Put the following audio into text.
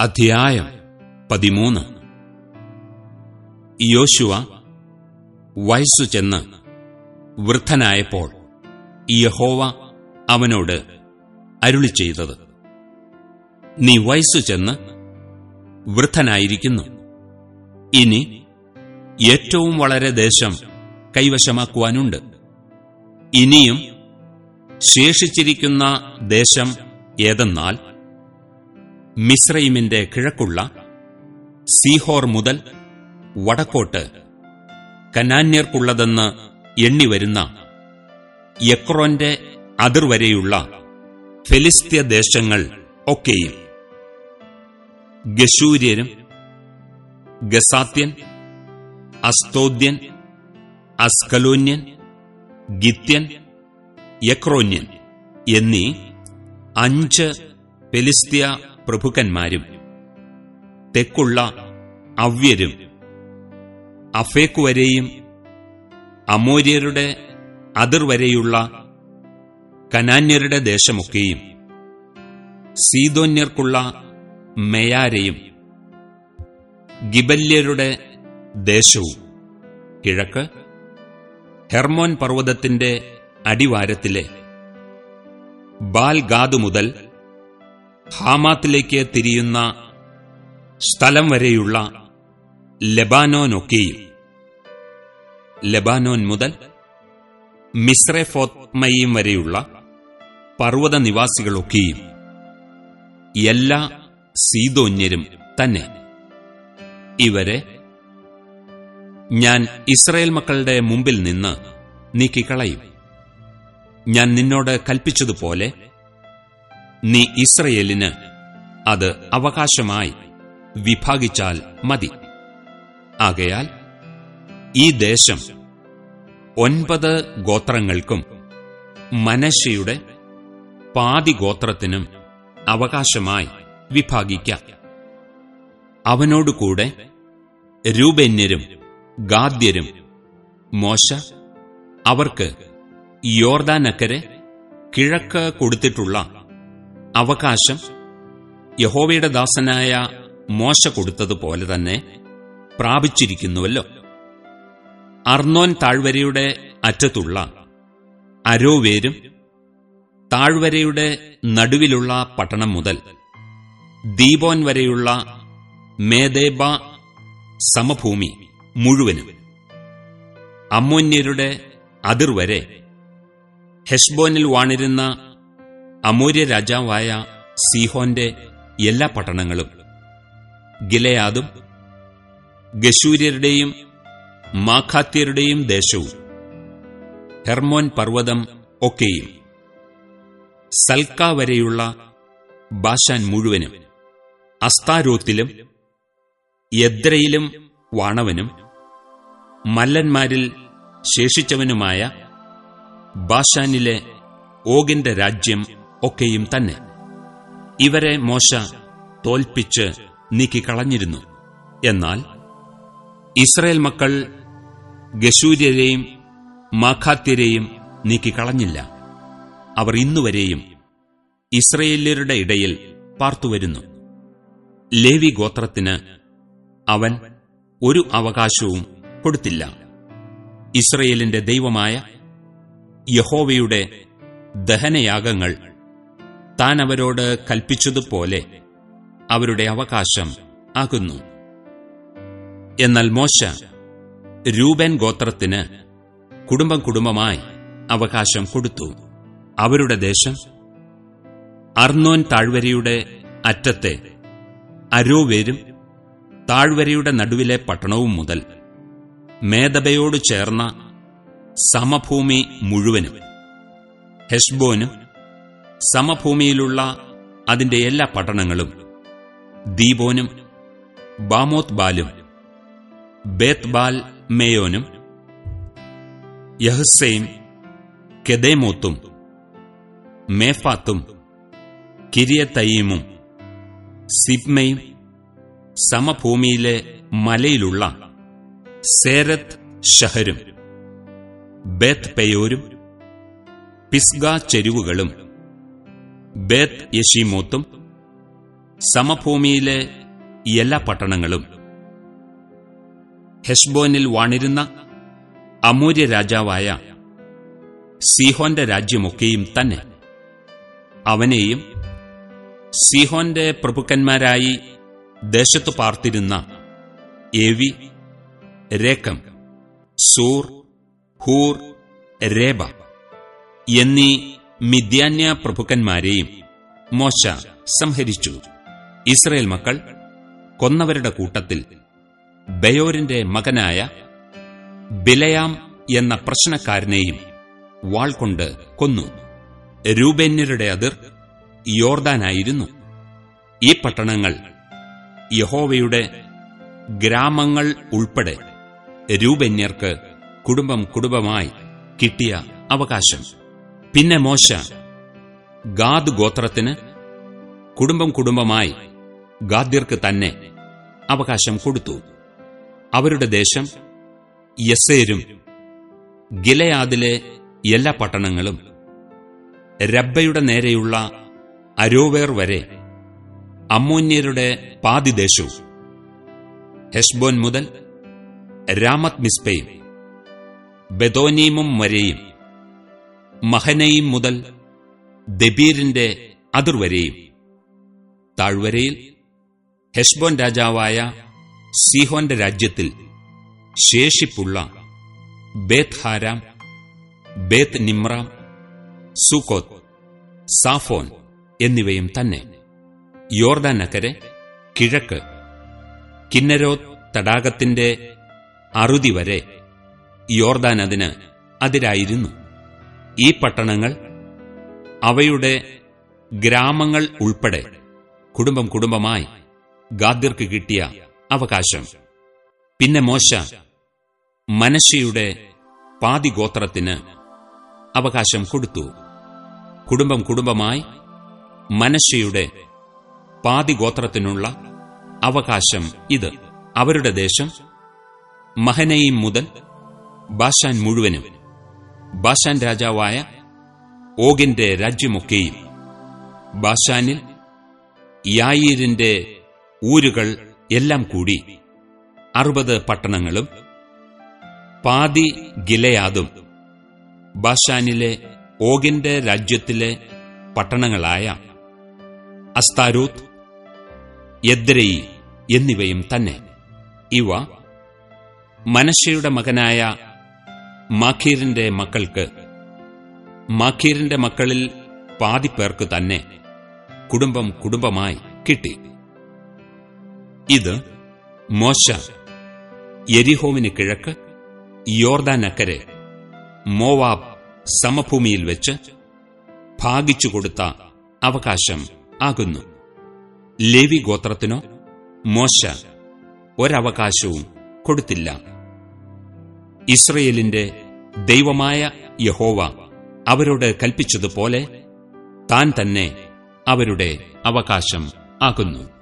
അധ്യായം പതിമൂന്ന്. യോശുവ വയസ്സു ചെന്ന് വൃദ്ധനായപ്പോൾ യഹോവ അവനോട് അരുളി ചെയ്തത് നീ വയസ്സു ചെന്ന് വൃദ്ധനായിരിക്കുന്നു. ഇനി ഏറ്റവും വളരെ ദേശം കൈവശമാക്കുവാനുണ്ട്. ഇനിയും ശേഷിച്ചിരിക്കുന്ന ദേശം ഏതെന്നാൽ മിസ്രൈമിന്റെ കിഴക്കുള്ള സീഹോർ മുതൽ വടക്കോട്ട് കനാന്യർക്കുള്ളതെന്ന് എണ്ണിവരുന്ന യക്രോന്റെ അതിർവരെയുള്ള ഫെലിസ്ത്യ ദേശങ്ങൾ ഒക്കെയും. ഗശൂര്യരും ഗസാത്യൻ അസ്തോദ്യൻ അസ്കലോന്യൻ ഗിത്യൻ യക്രോന്യൻ എന്നീ അഞ്ച് ഫെലിസ്ത്യ പ്രഭുക്കന്മാരും തെക്കുള്ള അവ്യരും അഫേക്കുവരെയും അമോര്യരുടെ അതിർവരെയുള്ള കനാന്യരുടെ ദേശമൊക്കെയും സീതോന്യർക്കുള്ള മെയാരെയും ഗിബല്യരുടെ ദേശവും. കിഴക്ക് ഹെർമോൻ പർവതത്തിന്റെ അടിവാരത്തിലെ ബാൽഗാദ് മുതൽ ഹാമാത്തിലേക്ക് തിരിയുന്ന സ്ഥലം വരെയുള്ള ലെബാനോനൊക്കെയും. ലെബാനോൻ മുതൽ മിസ്രഫോത്മയും വരെയുള്ള പർവത നിവാസികളൊക്കെയും എല്ലാ സീതോന്യരും തന്നെ. ഇവരെ ഞാൻ ഇസ്രയേൽ മക്കളുടെ മുമ്പിൽ നിന്ന് നീക്കിക്കളയും. ഞാൻ നിന്നോട് കൽപ്പിച്ചതുപോലെ നീ ഇസ്രയേലിന് അത് അവകാശമായി വിഭാഗിച്ചാൽ മതി. ആകയാൽ ഈ ദേശം ഒൻപത് ഗോത്രങ്ങൾക്കും മനശയുടെ പാതി ഗോത്രത്തിനും അവകാശമായി വിഭാഗിക്കാം. അവനോടുകൂടെ രൂപന്യരും ഗാദ്യരും മോശ അവർക്ക് യോർദാനക്കരെ കിഴക്ക് കൊടുത്തിട്ടുള്ള അവകാശം യഹോവയുടെ ദാസനായ മോശ കൊടുത്തതുപോലെ തന്നെ പ്രാപിച്ചിരിക്കുന്നുവല്ലോ. അർണോൻ താഴ്വരയുടെ അറ്റത്തുള്ള അരോവേരും താഴ്വരയുടെ നടുവിലുള്ള പട്ടണം മുതൽ ദീപോൻ വരെയുള്ള മേദേബ സമഭൂമി മുഴുവനും അമ്മോന്യരുടെ അതിർവരെ ഹെഷ്ബോനിൽ വാണിരുന്ന അമൂര്യ രാജാവായ സീഹോന്റെ എല്ലാ പട്ടണങ്ങളും ഗിലയാദും ഗശൂര്യരുടെയും മാഖാത്യരുടെയും ദേശവും ഹെർമോൻ പർവതം ഒക്കെയും സൽക്ക വരെയുള്ള ബാഷാൻ മുഴുവനും അസ്താരോത്തിലും യദ്രയിലും വാണവനും മല്ലന്മാരിൽ ശേഷിച്ചവനുമായ ബാഷാനിലെ ഓഗിന്റെ രാജ്യം ഒക്കെയും തന്നെ. ഇവരെ മോശ തോൽപ്പിച്ച് നീക്കിക്കളഞ്ഞിരുന്നു. എന്നാൽ ഇസ്രയേൽ മക്കൾ ഗശൂര്യരെയും മാഖാത്യരെയും നീക്കിക്കളഞ്ഞില്ല. അവർ ഇന്നുവരെയും ഇസ്രയേല്യരുടെ ഇടയിൽ പാർത്തുവരുന്നു ലേവി ഗോത്രത്തിന് അവൻ ഒരു അവകാശവും കൊടുത്തില്ല. ഇസ്രയേലിന്റെ ദൈവമായ യഹോവയുടെ ദഹനയാഗങ്ങൾ താൻ അവരോട് കൽപ്പിച്ചതുപോലെ അവരുടെ അവകാശം ആകുന്നു എന്നാൽ മോശ രൂപൻ ഗോത്രത്തിന് കുടുംബം കുടുംബമായി അവകാശം കൊടുത്തു. അവരുടെ ദേശം അർണോൻ താഴ്വരയുടെ അറ്റത്തെ അരോവേരും താഴ്വരയുടെ നടുവിലെ പട്ടണവും മുതൽ മേധബയോട് ചേർന്ന സമഭൂമി മുഴുവനും ഹെഷ്ബോനും സമഭൂമിയിലുള്ള അതിന്റെ എല്ലാ പട്ടണങ്ങളും ദീപോനും ബാമോത് ബാലും ബേത് ബാൽ മേയോനും യഹ്സയും കെദേമോത്തും മേഫാത്തും കിരിയത്തയീമും സിബ്മയും സമഭൂമിയിലെ മലയിലുള്ള സേരത്ത് ഷഹരും ബേത്ത് പെയോരും പിസ്ഗ ചെരുവുകളും ബേത്ത് യഷീമോത്തും സമഭൂമിയിലെ എല്ലാ പട്ടണങ്ങളും. ഹെഷ്ബോനിൽ വാണിരുന്ന അമൂര്യ രാജാവായ സിഹോന്റെ രാജ്യമൊക്കെയും തന്നെ അവനെയും സിഹോന്റെ പ്രഭുക്കന്മാരായി ദേശത്തു പാർത്തിരുന്ന എവി രേക്കം സൂർ ഹൂർ രേബ എന്നീ മിഥ്യാന്യ പ്രഭുക്കന്മാരെയും മോശ സംഹരിച്ചു. ഇസ്രയേൽ മക്കൾ കൊന്നവരുടെ കൂട്ടത്തിൽ ബയോരിന്റെ മകനായ ബിലയാം എന്ന പ്രശ്നക്കാരനെയും വാൾകൊണ്ട് കൊന്നു. രൂപന്യരുടെ അതിർ യോർദാനായിരുന്നു. ഈ പട്ടണങ്ങൾ യഹോവയുടെ ഗ്രാമങ്ങൾ ഉൾപ്പെടെ രൂപന്യർക്ക് കുടുംബം കുടുംബമായി കിട്ടിയ അവകാശം. പിന്നെ മോശ ഗാദ് ഗോത്രത്തിന് കുടുംബം കുടുംബമായി ഗാദ്യർക്ക് തന്നെ അവകാശം കൊടുത്തു. അവരുടെ ദേശം യസേരും ഗിലയാദിലെ എല്ലാ പട്ടണങ്ങളും രബ്ബയുടെ നേരെയുള്ള അരോവേർ വരെ അമ്മോന്യരുടെ പാതിദേശവും ഹെഷ്ബോൻ മുതൽ രാമത് മിസ്പയും ബെദോനീമും വരെയും മഹനയും മുതൽ ദബീറിന്റെ അതിർവരെയും. താഴ്വരയിൽ ഹെഷ്ബോൻ രാജാവായ സീഹോന്റെ രാജ്യത്തിൽ ശേഷിപ്പുള്ള ബേത്ത് ഹാരാം നിമ്രാം സുക്കോത്ത് സാഫോൻ എന്നിവയും തന്നെ യോർദാൻ നക്കരെ കിഴക്ക് കിന്നരോത്ത് തടാകത്തിന്റെ അറുതി വരെ യോർദാൻ അതിന് അതിരായിരുന്നു. ഈ പട്ടണങ്ങൾ അവയുടെ ഗ്രാമങ്ങൾ ഉൾപ്പെടെ കുടുംബം കുടുംബമായി ഗാദ്യർക്ക് കിട്ടിയ അവകാശം. പിന്നെ മോശ മനശയുടെ പാതിഗോത്രത്തിന് അവകാശം കൊടുത്തു. കുടുംബം കുടുംബമായി മനശയുടെ പാതിഗോത്രത്തിനുള്ള അവകാശം ഇത്. അവരുടെ ദേശം മഹനയും മുതൽ ബാഷാൻ മുഴുവനും ബാഷാൻ രാജാവായ ഓഗിന്റെ രാജ്യമൊക്കെയും. ബാഷാനിൽ യായീരിന്റെ ഊരുകൾ എല്ലാം കൂടി. അറുപത് പട്ടണങ്ങളും പാതി ഗിലയാദും. ബാഷാനിലെ ഓഗിന്റെ രാജ്യത്തിലെ പട്ടണങ്ങളായ അസ്താരൂത്ത് യദ്രയി എന്നിവയും തന്നെ. ഇവ മനശയുടെ മകനായ മാഖീറിന്റെ മക്കൾക്ക്. മാഖീറിന്റെ മക്കളിൽ പാതിപ്പേർക്ക് തന്നെ കുടുംബം കുടുംബമായി കിട്ടി. ഇത് മോശ എരിഹോമിന് കിഴക്ക് യോർദാനക്കരെ മോവാബ് സമഭൂമിയിൽ വെച്ച് ഭാഗിച്ചു കൊടുത്ത അവകാശം ആകുന്നു. ലേവി ഗോത്രത്തിനോ മോശ ഒരവകാശവും കൊടുത്തില്ല. ഇസ്രയേലിന്റെ ദൈവമായ യഹോവ അവരോട് കൽപ്പിച്ചതുപോലെ താൻ തന്നെ അവരുടെ അവകാശം ആകുന്നു.